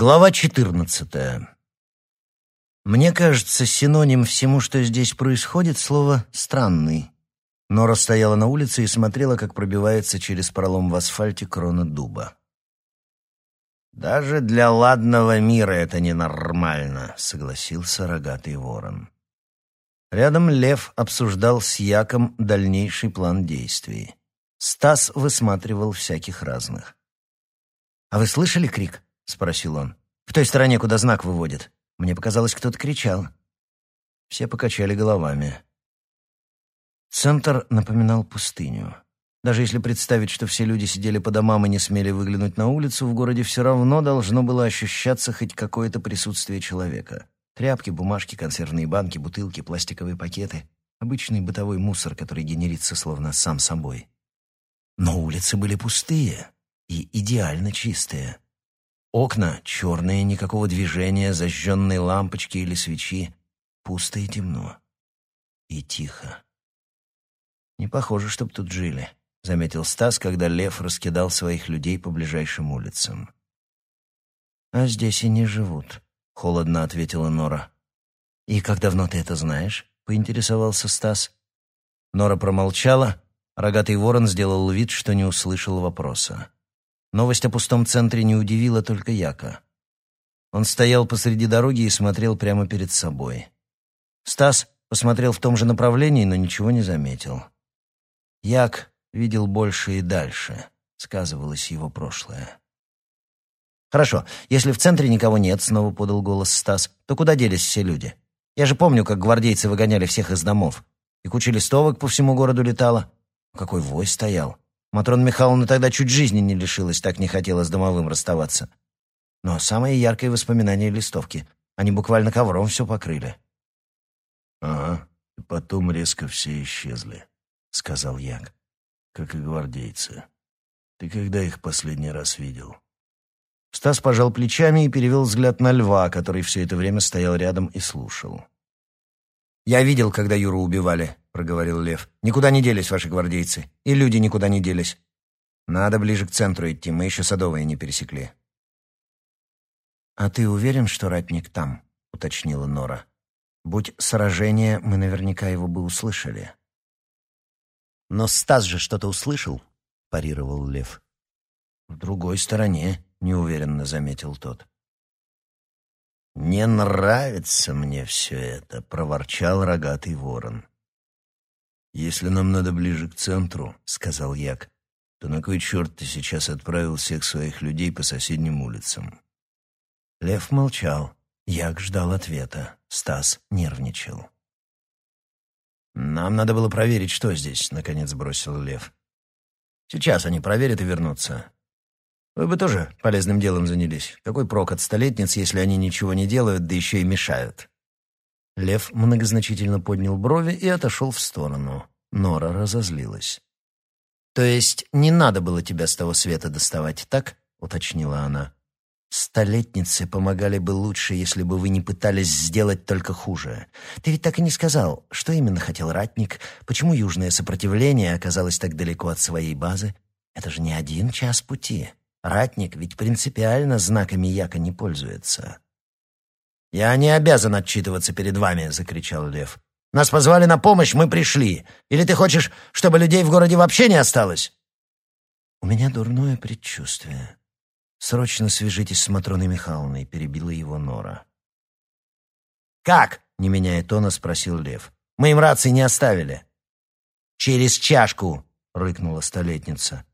Глава 14. Мне кажется, синоним всему, что здесь происходит, слово «странный». Нора стояла на улице и смотрела, как пробивается через пролом в асфальте крона дуба. «Даже для ладного мира это ненормально», — согласился рогатый ворон. Рядом Лев обсуждал с Яком дальнейший план действий. Стас высматривал всяких разных. «А вы слышали крик?» — спросил он. «В той стороне, куда знак выводит. Мне показалось, кто-то кричал». Все покачали головами. Центр напоминал пустыню. Даже если представить, что все люди сидели по домам и не смели выглянуть на улицу, в городе все равно должно было ощущаться хоть какое-то присутствие человека. Тряпки, бумажки, консервные банки, бутылки, пластиковые пакеты. Обычный бытовой мусор, который генерится словно сам собой. Но улицы были пустые и идеально чистые. Окна черные, никакого движения, зажженные лампочки или свечи. Пусто и темно. И тихо. «Не похоже, чтоб тут жили», — заметил Стас, когда Лев раскидал своих людей по ближайшим улицам. «А здесь и не живут», — холодно ответила Нора. «И как давно ты это знаешь?» — поинтересовался Стас. Нора промолчала, рогатый ворон сделал вид, что не услышал вопроса. Новость о пустом центре не удивила только Яка. Он стоял посреди дороги и смотрел прямо перед собой. Стас посмотрел в том же направлении, но ничего не заметил. Як видел больше и дальше, сказывалось его прошлое. «Хорошо, если в центре никого нет», — снова подал голос Стас, — «то куда делись все люди? Я же помню, как гвардейцы выгоняли всех из домов. И куча листовок по всему городу летала. Какой вой стоял. Матрона Михайловна тогда чуть жизни не лишилась, так не хотела с домовым расставаться. Но самое яркое воспоминание — листовки. Они буквально ковром все покрыли. «Ага, и потом резко все исчезли», — сказал Як. «Как и гвардейцы. Ты когда их последний раз видел?» Стас пожал плечами и перевел взгляд на льва, который все это время стоял рядом и слушал. «Я видел, когда Юру убивали», — проговорил Лев. «Никуда не делись ваши гвардейцы. И люди никуда не делись. Надо ближе к центру идти, мы еще Садовые не пересекли». «А ты уверен, что ратник там?» — уточнила Нора. «Будь сражение, мы наверняка его бы услышали». «Но Стас же что-то услышал», — парировал Лев. «В другой стороне», — неуверенно заметил тот. «Не нравится мне все это», — проворчал рогатый ворон. «Если нам надо ближе к центру», — сказал Як, «то на кой черт ты сейчас отправил всех своих людей по соседним улицам?» Лев молчал. Як ждал ответа. Стас нервничал. «Нам надо было проверить, что здесь», — наконец бросил Лев. «Сейчас они проверят и вернутся. Вы бы тоже полезным делом занялись. Какой прок от столетниц, если они ничего не делают, да еще и мешают?» Лев многозначительно поднял брови и отошел в сторону. Нора разозлилась. «То есть не надо было тебя с того света доставать, так?» — уточнила она. «Столетницы помогали бы лучше, если бы вы не пытались сделать только хуже. Ты ведь так и не сказал, что именно хотел ратник, почему южное сопротивление оказалось так далеко от своей базы. Это же не один час пути». Ратник ведь принципиально знаками яка не пользуется. «Я не обязан отчитываться перед вами!» — закричал Лев. «Нас позвали на помощь, мы пришли. Или ты хочешь, чтобы людей в городе вообще не осталось?» «У меня дурное предчувствие. Срочно свяжитесь с Матроной Михайловной», — перебила его Нора. «Как?» — не меняя тона, спросил Лев. «Мы им рации не оставили». «Через чашку!» — рыкнула столетница.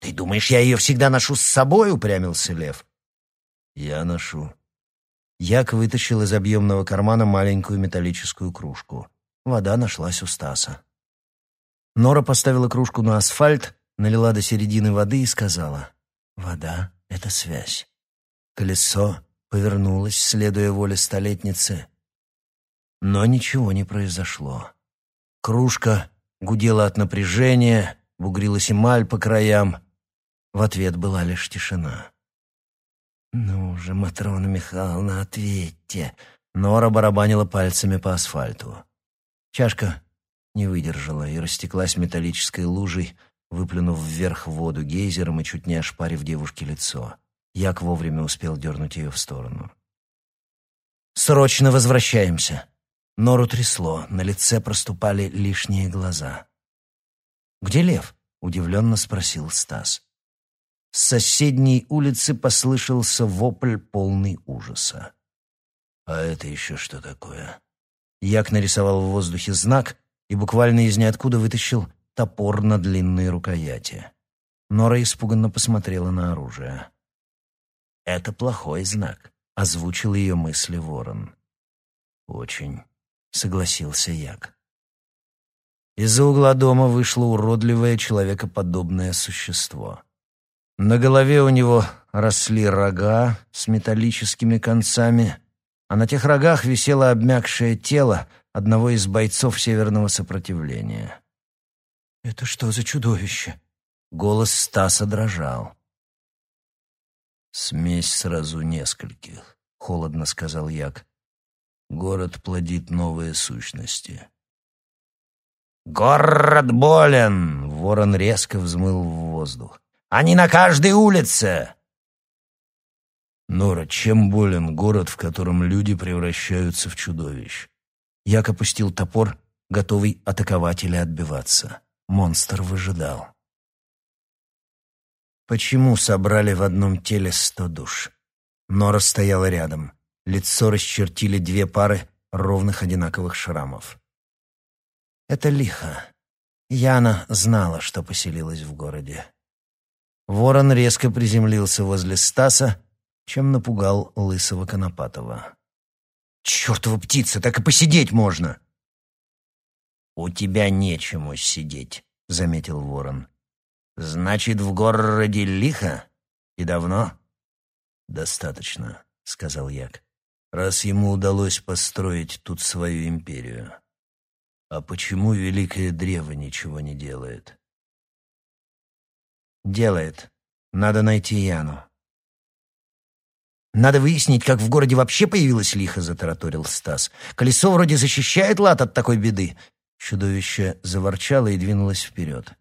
«Ты думаешь, я ее всегда ношу с собой?» — упрямился Лев. «Я ношу». Як вытащил из объемного кармана маленькую металлическую кружку. Вода нашлась у Стаса. Нора поставила кружку на асфальт, налила до середины воды и сказала, «Вода — это связь». Колесо повернулось, следуя воле столетницы. Но ничего не произошло. Кружка гудела от напряжения, бугрилась эмаль по краям, в ответ была лишь тишина. «Ну же, Матрона Михайловна, ответьте!» Нора барабанила пальцами по асфальту. Чашка не выдержала и растеклась металлической лужей, выплюнув вверх воду гейзером и чуть не ошпарив девушке лицо. Як вовремя успел дернуть ее в сторону. «Срочно возвращаемся!» Нору трясло, на лице проступали лишние глаза. «Где лев?» — удивленно спросил Стас. С соседней улицы послышался вопль полный ужаса. «А это еще что такое?» Як нарисовал в воздухе знак и буквально из ниоткуда вытащил топор на длинной рукояти. Нора испуганно посмотрела на оружие. «Это плохой знак», — озвучил ее мысли ворон. «Очень», — согласился Як. Из-за угла дома вышло уродливое человекоподобное существо. На голове у него росли рога с металлическими концами, а на тех рогах висело обмякшее тело одного из бойцов северного сопротивления. «Это что за чудовище?» Голос Стаса дрожал. «Смесь сразу нескольких», — холодно сказал Як. «Город плодит новые сущности». «Город болен!» — ворон резко взмыл в воздух. «Они на каждой улице!» Нора, чем болен город, в котором люди превращаются в чудовищ? Як опустил топор, готовый атаковать или отбиваться. Монстр выжидал. Почему собрали в одном теле сто душ? Нора стояла рядом. Лицо расчертили две пары ровных одинаковых шрамов. Это лихо. Яна знала, что поселилась в городе. Ворон резко приземлился возле Стаса, чем напугал лысого Конопатова. «Чертова птица, так и посидеть можно!» «У тебя нечему сидеть», — заметил ворон. «Значит, в городе лихо? И давно?» «Достаточно», — сказал Як, «раз ему удалось построить тут свою империю. А почему Великое Древо ничего не делает?» «Делает. Надо найти Яну». «Надо выяснить, как в городе вообще появилась лихо», — затараторил Стас. «Колесо вроде защищает лад от такой беды». Чудовище заворчало и двинулось вперед.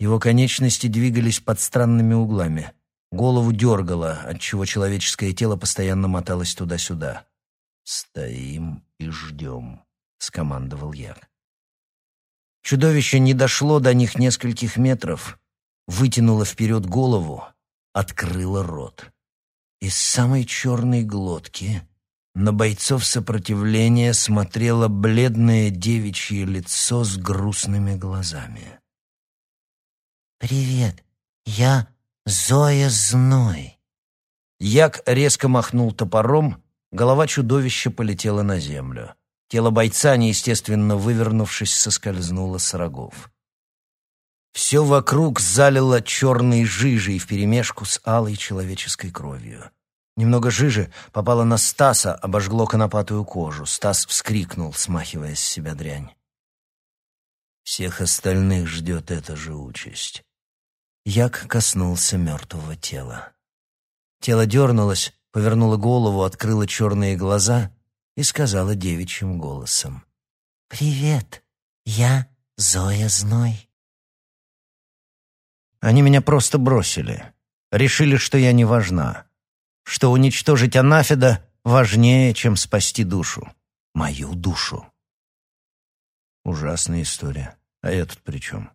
Его конечности двигались под странными углами. Голову дергало, отчего человеческое тело постоянно моталось туда-сюда. «Стоим и ждем», — скомандовал Як. Чудовище не дошло до них нескольких метров, вытянуло вперед голову, открыло рот. Из самой черной глотки на бойцов сопротивления смотрело бледное девичье лицо с грустными глазами. «Привет, я Зоя Зной». Як резко махнул топором, голова чудовища полетела на землю. Тело бойца, неестественно вывернувшись, соскользнуло с рогов. Все вокруг залило черной жижей вперемешку с алой человеческой кровью. Немного жижи попало на Стаса, обожгло конопатую кожу. Стас вскрикнул, смахивая с себя дрянь. Всех остальных ждет эта же участь. Як коснулся мертвого тела. Тело дернулось, повернуло голову, открыло черные глаза и сказала девичьим голосом. «Привет, я Зоя Зной». Они меня просто бросили. Решили, что я не важна. Что уничтожить анафеда важнее, чем спасти душу. Мою душу. Ужасная история. А я тут при чем?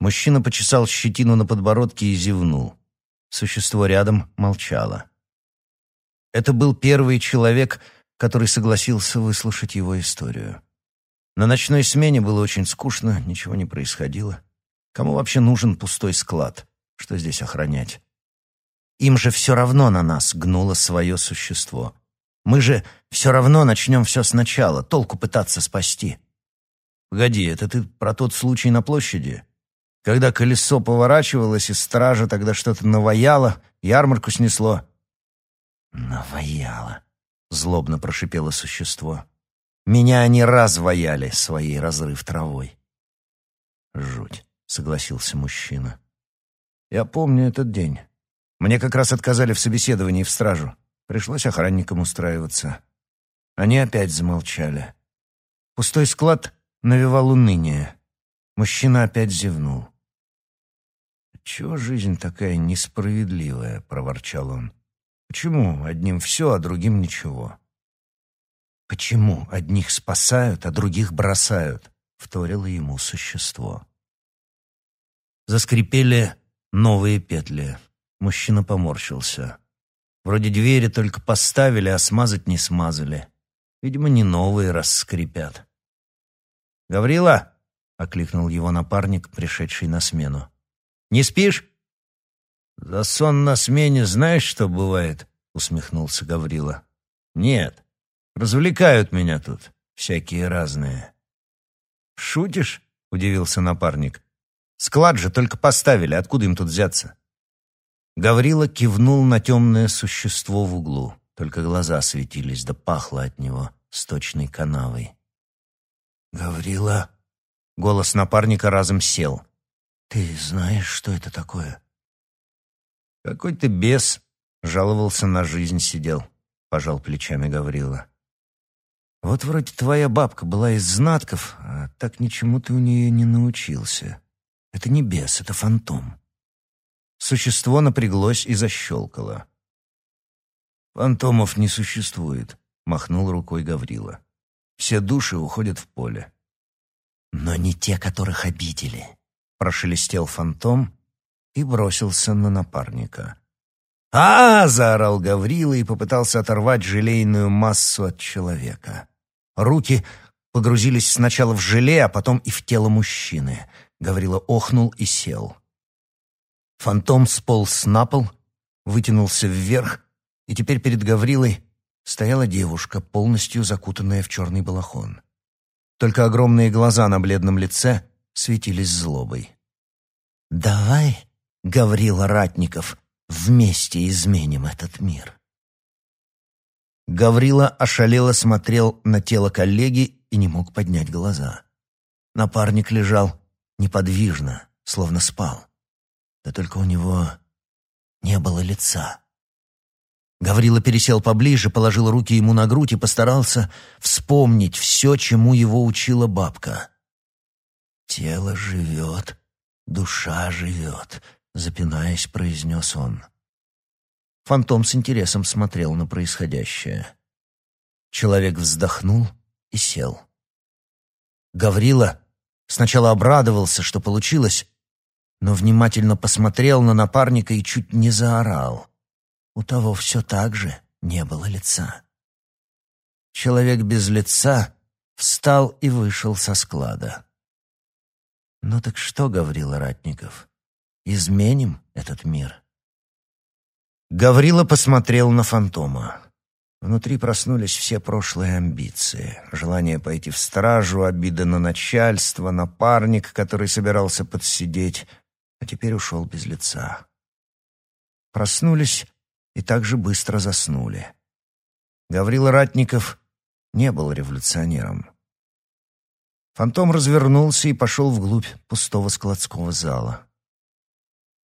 Мужчина почесал щетину на подбородке и зевнул. Существо рядом молчало. Это был первый человек, который согласился выслушать его историю. На ночной смене было очень скучно, ничего не происходило. Кому вообще нужен пустой склад? Что здесь охранять? Им же все равно на нас гнуло свое существо. Мы же все равно начнем все сначала, толку пытаться спасти. Погоди, это ты про тот случай на площади? Когда колесо поворачивалось, и стража тогда что-то наваяло, ярмарку снесло. Наваяло злобно прошипело существо. Меня они разваяли своей разрыв травой. Жуть, согласился мужчина. Я помню этот день. Мне как раз отказали в собеседовании в стражу. Пришлось охранникам устраиваться. Они опять замолчали. Пустой склад навевал уныние. Мужчина опять зевнул. чего жизнь такая несправедливая?» — проворчал он. «Почему одним все, а другим ничего?» «Почему одних спасают, а других бросают?» — вторило ему существо. Заскрипели новые петли. Мужчина поморщился. Вроде двери только поставили, а смазать не смазали. Видимо, не новые раскрепят. «Гаврила!» — окликнул его напарник, пришедший на смену. «Не спишь?» «За сон на смене знаешь, что бывает?» — усмехнулся Гаврила. «Нет. Развлекают меня тут. Всякие разные». «Шутишь?» — удивился напарник. «Склад же только поставили. Откуда им тут взяться?» Гаврила кивнул на темное существо в углу. Только глаза светились, да пахло от него сточной канавой. «Гаврила...» Голос напарника разом сел. «Ты знаешь, что это такое?» «Какой-то бес!» Жаловался на жизнь, сидел. Пожал плечами Гаврила. «Вот вроде твоя бабка была из знатков, а так ничему ты у нее не научился. Это не бес, это фантом. Существо напряглось и защелкало. «Фантомов не существует», — махнул рукой Гаврила. «Все души уходят в поле». «Но не те, которых обидели», — прошелестел фантом и бросился на напарника. а, -а, заорал Гаврила и попытался оторвать желейную массу от человека. Руки погрузились сначала в желе, а потом и в тело мужчины. Гаврила охнул и сел. Фантом сполз на пол, вытянулся вверх, и теперь перед Гаврилой стояла девушка, полностью закутанная в черный балахон. Только огромные глаза на бледном лице светились злобой. «Давай, Гаврила Ратников, вместе изменим этот мир». Гаврила ошалело смотрел на тело коллеги и не мог поднять глаза. Напарник лежал неподвижно, словно спал. Да только у него не было лица. Гаврила пересел поближе, положил руки ему на грудь и постарался вспомнить все, чему его учила бабка. «Тело живет, душа живет», — запинаясь, произнес он. Фантом с интересом смотрел на происходящее. Человек вздохнул и сел. Гаврила сначала обрадовался, что получилось, но внимательно посмотрел на напарника и чуть не заорал. У того все так же не было лица. Человек без лица встал и вышел со склада. «Ну так что, — Гаврила Ратников, — изменим этот мир?» Гаврила посмотрел на фантома. Внутри проснулись все прошлые амбиции. Желание пойти в стражу, обида на начальство, напарник, который собирался подсидеть, а теперь ушел без лица. Проснулись и так же быстро заснули. Гаврила Ратников не был революционером. Фантом развернулся и пошел вглубь пустого складского зала.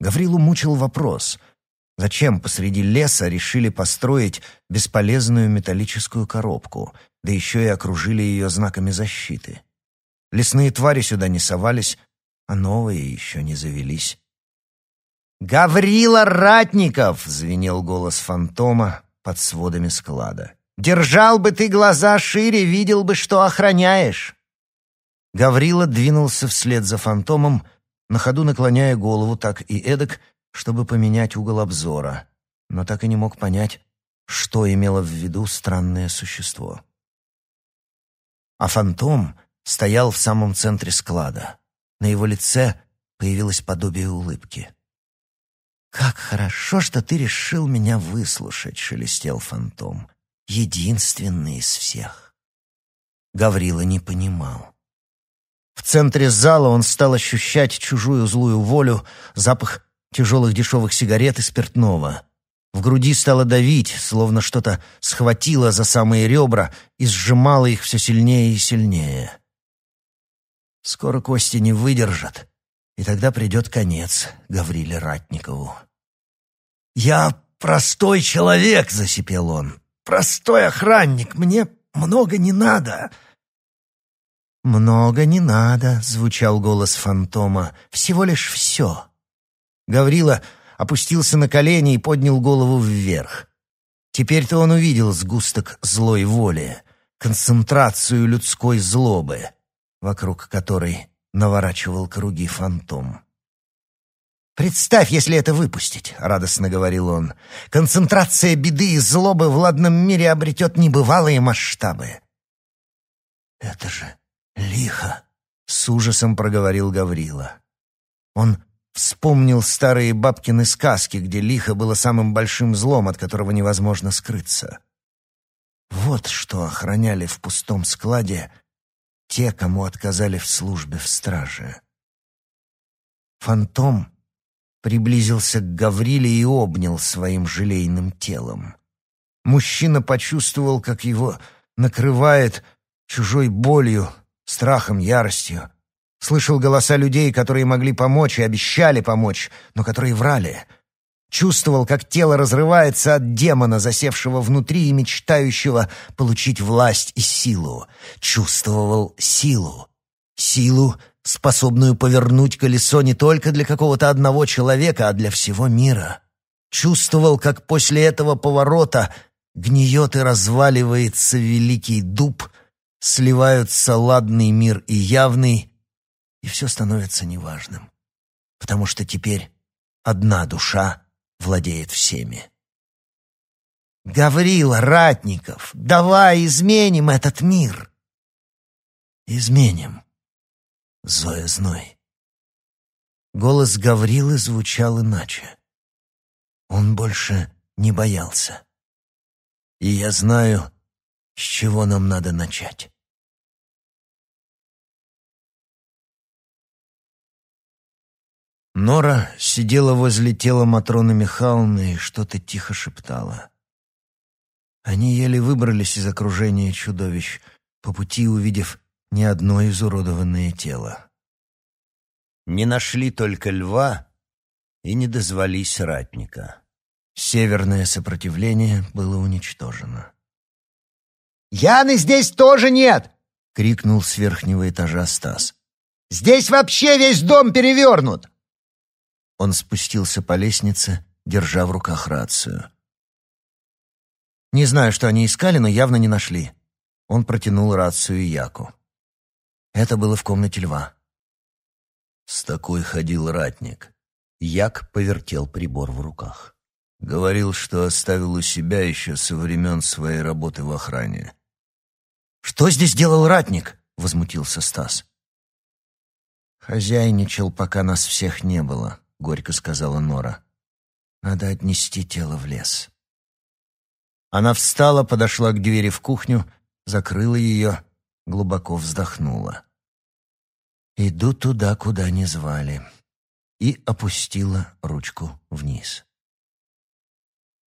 Гаврилу мучил вопрос, зачем посреди леса решили построить бесполезную металлическую коробку, да еще и окружили ее знаками защиты. Лесные твари сюда не совались, а новые еще не завелись. «Гаврила Ратников!» — звенел голос фантома под сводами склада. «Держал бы ты глаза шире, видел бы, что охраняешь!» Гаврила двинулся вслед за фантомом, на ходу наклоняя голову так и эдак, чтобы поменять угол обзора, но так и не мог понять, что имело в виду странное существо. А фантом стоял в самом центре склада. На его лице появилось подобие улыбки. «Как хорошо, что ты решил меня выслушать», — шелестел фантом. «Единственный из всех». Гаврила не понимал. В центре зала он стал ощущать чужую злую волю, запах тяжелых дешевых сигарет и спиртного. В груди стало давить, словно что-то схватило за самые ребра и сжимало их все сильнее и сильнее. Скоро кости не выдержат, и тогда придет конец Гавриле Ратникову. «Я простой человек», — засипел он. «Простой охранник, мне много не надо». «Много не надо», — звучал голос фантома. «Всего лишь все. Гаврила опустился на колени и поднял голову вверх. Теперь-то он увидел сгусток злой воли, концентрацию людской злобы, вокруг которой наворачивал круги фантом. «Представь, если это выпустить», — радостно говорил он. «Концентрация беды и злобы в ладном мире обретет небывалые масштабы». «Это же лихо», — с ужасом проговорил Гаврила. Он вспомнил старые бабкины сказки, где лихо было самым большим злом, от которого невозможно скрыться. Вот что охраняли в пустом складе те, кому отказали в службе в страже. Фантом приблизился к Гавриле и обнял своим желейным телом. Мужчина почувствовал, как его накрывает чужой болью, страхом, яростью. Слышал голоса людей, которые могли помочь и обещали помочь, но которые врали — Чувствовал, как тело разрывается от демона, засевшего внутри и мечтающего получить власть и силу. Чувствовал силу. Силу, способную повернуть колесо не только для какого-то одного человека, а для всего мира. Чувствовал, как после этого поворота гниет и разваливается великий дуб, сливаются ладный мир и явный, все становится неважным. Потому что теперь одна душа — владеет всеми. Гаврила Ратников, давай изменим этот мир. Изменим. Зоя Зной. Голос Гаврилы звучал иначе. Он больше не боялся. И я знаю, с чего нам надо начать. Нора сидела возле тела Матроны Михайловны и что-то тихо шептала. Они еле выбрались из окружения чудовищ, по пути увидев не одно изуродованное тело. Не нашли только льва и не дозвались ратника. Северное сопротивление было уничтожено. «Яны здесь тоже нет!» — крикнул с верхнего этажа Стас. «Здесь вообще весь дом перевернут!» Он спустился по лестнице, держа в руках рацию. Не знаю, что они искали, но явно не нашли. Он протянул рацию Яку. Это было в комнате льва. С такой ходил ратник. Як повертел прибор в руках. Говорил, что оставил у себя еще со времен своей работы в охране. «Что здесь делал ратник?» — возмутился Стас. «Хозяйничал, пока нас всех не было», — горько сказала Нора. «Надо отнести тело в лес». Она встала, подошла к двери в кухню, закрыла ее, глубоко вздохнула. «Иду туда, куда не звали», и опустила ручку вниз.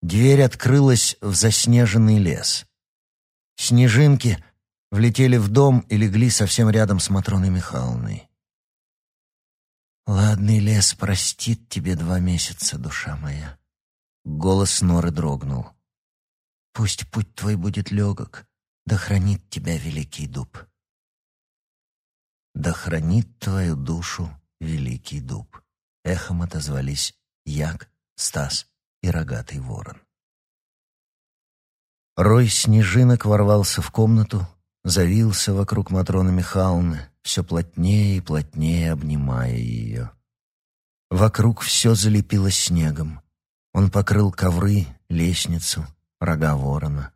Дверь открылась в заснеженный лес. Снежинки влетели в дом и легли совсем рядом с Матроной Михайловной. «Ладный лес простит тебе два месяца, душа моя». Голос Норы дрогнул. «Пусть путь твой будет легок, да хранит тебя великий дуб». «Да хранит твою душу великий дуб», — эхом отозвались Як, Стас и рогатый ворон. Рой снежинок ворвался в комнату, завился вокруг Матроны Михайловны, все плотнее и плотнее обнимая ее. Вокруг все залепило снегом. Он покрыл ковры, лестницу, рога ворона,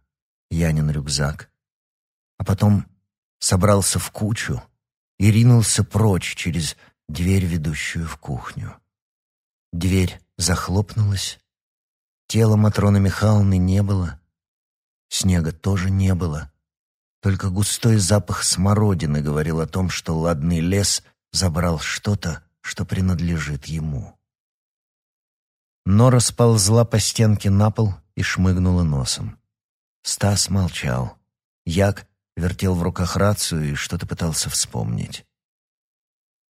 Янин рюкзак. А потом собрался в кучу и ринулся прочь через дверь, ведущую в кухню. Дверь захлопнулась. Тела Матроны Михайловны не было. Снега тоже не было. Только густой запах смородины говорил о том, что ладный лес забрал что-то, что принадлежит ему. Нора сползла по стенке на пол и шмыгнула носом. Стас молчал. Як вертел в руках рацию и что-то пытался вспомнить.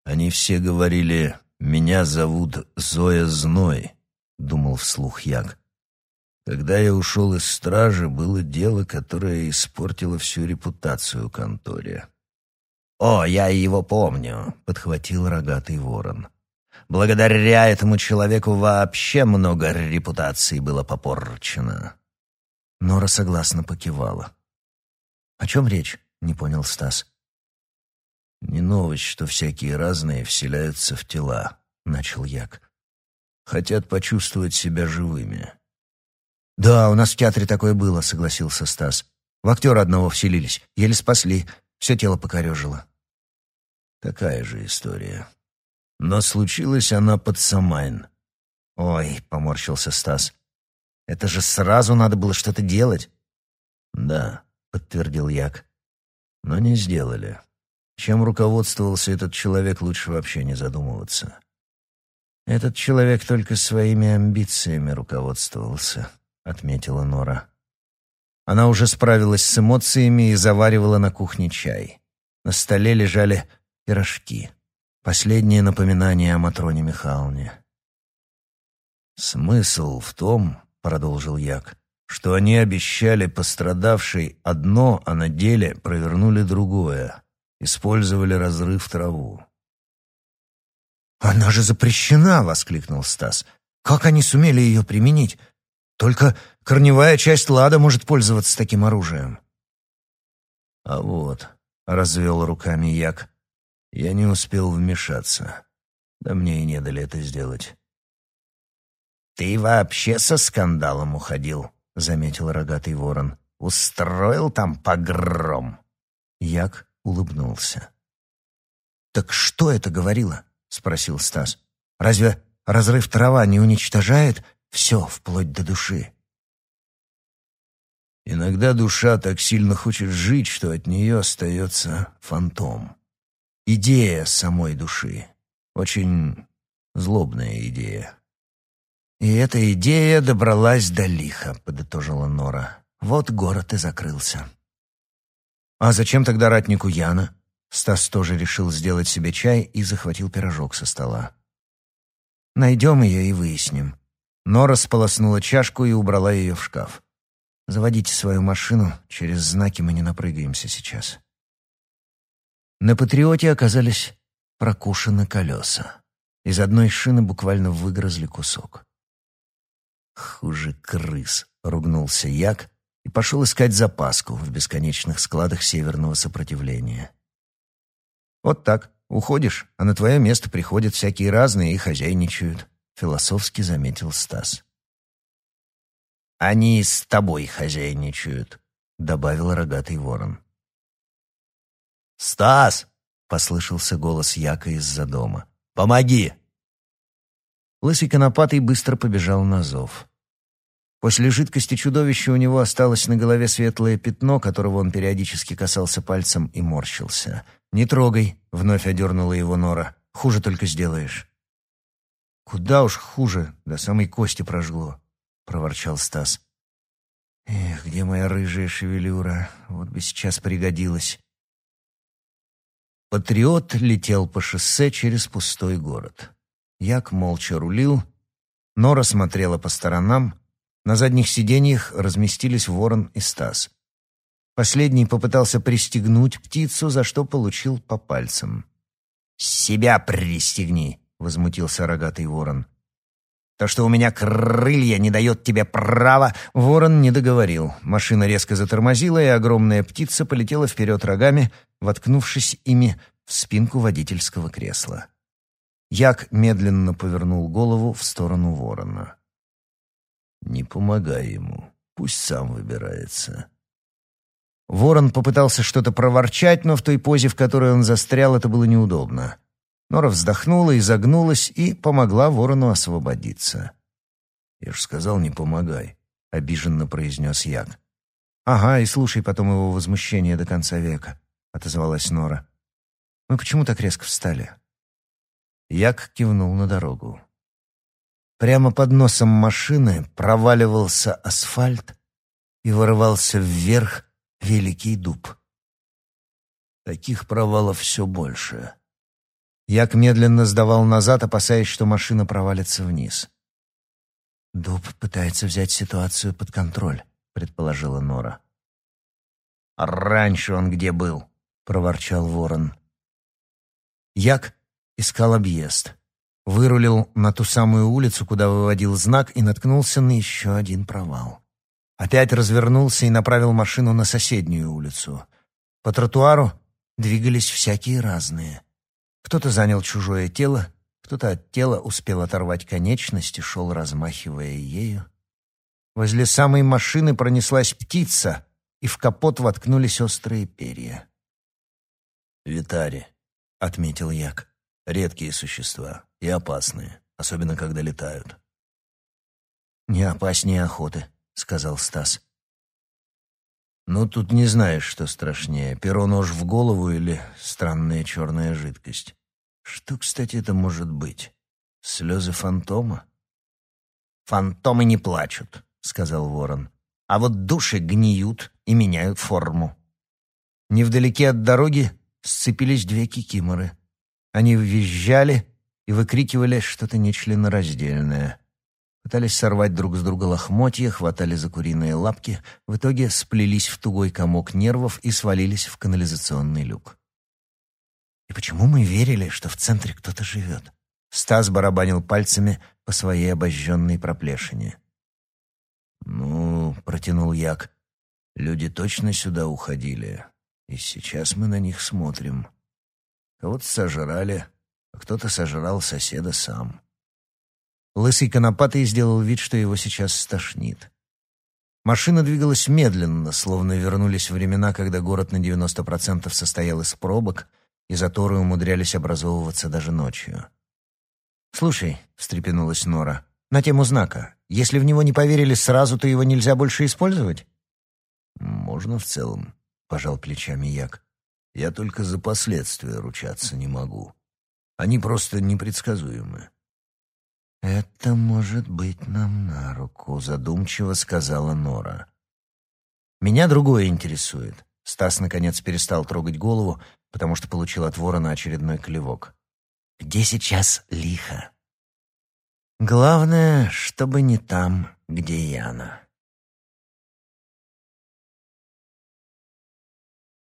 «Они все говорили, меня зовут Зоя Зной», — думал вслух Як. Когда я ушел из стражи, было дело, которое испортило всю репутацию конторе. «О, я его помню», — подхватил рогатый ворон. Благодаря этому человеку вообще много репутаций было попорчено. Нора согласно покивала. «О чем речь?» — не понял Стас. «Не новость, что всякие разные вселяются в тела», — начал Як. «Хотят почувствовать себя живыми». «Да, у нас в театре такое было», — согласился Стас. «В актера одного вселились, еле спасли, все тело покорежило». «Такая же история. Но случилась она под Самайн». «Ой», — поморщился Стас, — «это же сразу надо было что-то делать». «Да», — подтвердил Як, — «но не сделали». Чем руководствовался этот человек, лучше вообще не задумываться. «Этот человек только своими амбициями руководствовался», — отметила Нора. Она уже справилась с эмоциями и заваривала на кухне чай. На столе лежали пирожки. Последнее напоминание о Матроне Михайловне. «Смысл в том, — продолжил Як, — что они обещали пострадавшей одно, а на деле провернули другое. Использовали разрыв траву. «Она же запрещена!» — воскликнул Стас. «Как они сумели ее применить? Только корневая часть лада может пользоваться таким оружием». «А вот», — развел руками Як, — «я не успел вмешаться. Да мне и не дали это сделать». «Ты вообще со скандалом уходил», — заметил рогатый ворон. «Устроил там погром». Як улыбнулся. «Так что это говорило?» — спросил Стас. «Разве разрыв трава не уничтожает все вплоть до души?» Иногда душа так сильно хочет жить, что от нее остается фантом. Идея самой души. Очень злобная идея. «И эта идея добралась до лиха», — подытожила Нора. «Вот город и закрылся». «А зачем тогда ратнику Яна?» Стас тоже решил сделать себе чай и захватил пирожок со стола. «Найдем ее и выясним». Нора сполоснула чашку и убрала ее в шкаф. «Заводите свою машину, через знаки мы не напрыгаемся сейчас». На «Патриоте» оказались прокушены колеса. Из одной шины буквально выгрызли кусок. «Хуже крыс», — ругнулся Як, и пошел искать запаску в бесконечных складах северного сопротивления. «Вот так, уходишь, а на твое место приходят всякие разные и хозяйничают», — философски заметил Стас. «Они с тобой хозяйничают», — добавил рогатый ворон. «Стас!» — послышался голос Яка из-за дома. «Помоги!» Лысый конопатый быстро побежал на зов. После жидкости чудовища у него осталось на голове светлое пятно, которого он периодически касался пальцем и морщился. «Не трогай», — вновь одернула его Нора. «Хуже только сделаешь». «Куда уж хуже, до самой кости прожгло», — проворчал Стас. «Эх, где моя рыжая шевелюра? Вот бы сейчас пригодилась». Патриот летел по шоссе через пустой город. Як молча рулил, Нора смотрела по сторонам — на задних сиденьях разместились Ворон и Стас. Последний попытался пристегнуть птицу, за что получил по пальцам. «Себя пристегни!» — возмутился рогатый ворон. «То, что у меня крылья, не дает тебе права...» Ворон не договорил. Машина резко затормозила, и огромная птица полетела вперед рогами, воткнувшись ими в спинку водительского кресла. Як медленно повернул голову в сторону ворона. Не помогай ему, пусть сам выбирается. Ворон попытался что-то проворчать, но в той позе, в которой он застрял, это было неудобно. Нора вздохнула, изогнулась и помогла ворону освободиться. «Я ж сказал, не помогай», — обиженно произнес Як. «Ага, и слушай потом его возмущение до конца века», — отозвалась Нора. «Мы почему так резко встали?» Як кивнул на дорогу. Прямо под носом машины проваливался асфальт и вырывался вверх великий дуб. Таких провалов все больше. Як медленно сдавал назад, опасаясь, что машина провалится вниз. «Дуб пытается взять ситуацию под контроль», — предположила Нора. «А раньше он где был?» — проворчал ворон. Як искал объезд. Вырулил на ту самую улицу, куда выводил знак, и наткнулся на еще один провал. Опять развернулся и направил машину на соседнюю улицу. По тротуару двигались всякие разные. Кто-то занял чужое тело, кто-то от тела успел оторвать конечность и шел, размахивая ею. Возле самой машины пронеслась птица, и в капот воткнулись острые перья. «Витари», — отметил Як, — «редкие существа и опасные, особенно когда летают». «Не опаснее охоты», — сказал Стас. «Ну, тут не знаешь, что страшнее, перо-нож в голову или странная черная жидкость. Что, кстати, это может быть? Слезы фантома?» «Фантомы не плачут», — сказал ворон. «А вот души гниют и меняют форму». Невдалеке от дороги сцепились две кикиморы. Они визжали и выкрикивали что-то нечленораздельное. Пытались сорвать друг с друга лохмотья, хватали за куриные лапки, в итоге сплелись в тугой комок нервов и свалились в канализационный люк. И почему мы верили, что в центре кто-то живет? Стас барабанил пальцами по своей обожженной проплешине. «Ну, — протянул Як, — люди точно сюда уходили, и сейчас мы на них смотрим. Кого-то сожрали, а кто-то сожрал соседа сам». Лысый конопатый сделал вид, что его сейчас стошнит. Машина двигалась медленно, словно вернулись времена, когда город на 90% состоял из пробок, и заторы умудрялись образовываться даже ночью. «Слушай», — встрепенулась Нора, — «на тему знака. Если в него не поверили сразу, то его нельзя больше использовать?» «Можно в целом», — пожал плечами Як. «Я только за последствия ручаться не могу. Они просто непредсказуемы». «Это может быть нам на руку», — задумчиво сказала Нора. «Меня другое интересует». Стас, наконец, перестал трогать голову, потому что получил от ворона очередной клевок. «Где сейчас лихо?» «Главное, чтобы не там, где Яна».